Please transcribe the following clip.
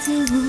自我